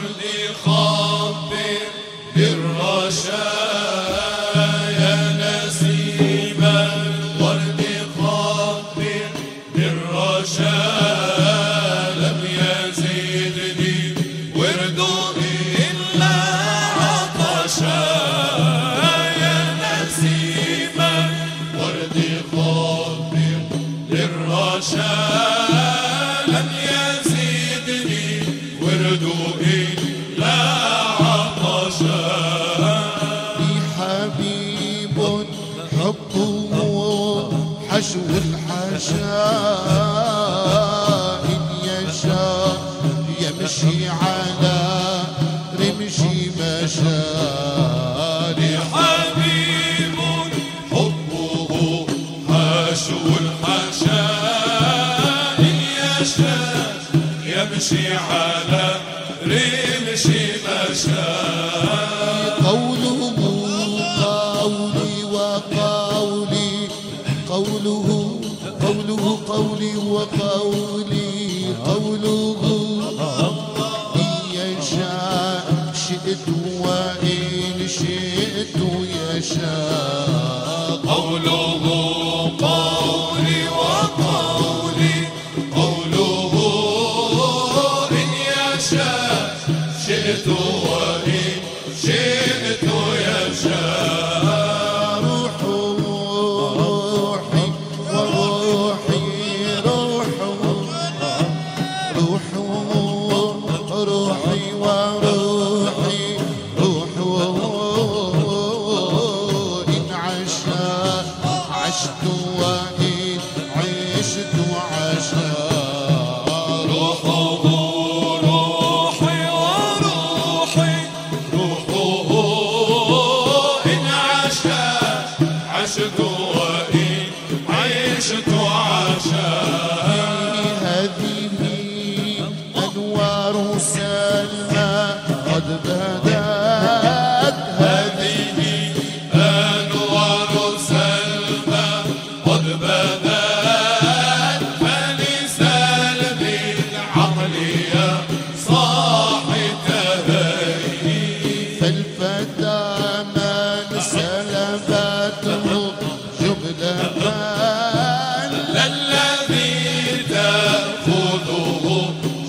وردي خبر حبيب حبه حشو الحشاء إن يشاء يمشي على رمشي مشاري حبيب حبه حشو الحشاء إن يشاء يمشي على رمشي مشاء قوله قوله قوله قولي وقولي قوله. إن يشاء شئت وإن شئت يشاء. You. من سلبته جملة الذي تأخذه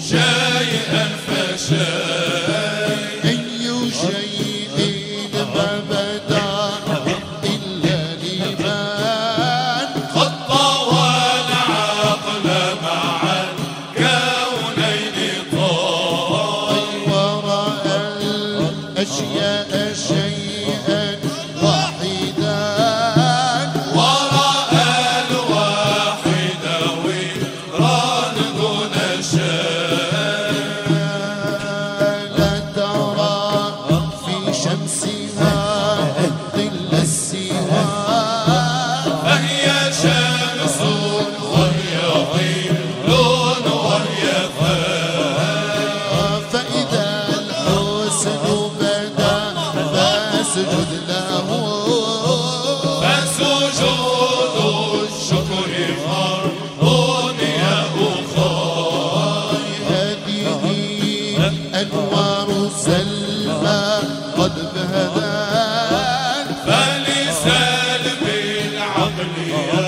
شيئا فشيئا أي شيء ما بدا إلا لمن قد طوى العقل مع الكونين طال ورأى الأشياء believe.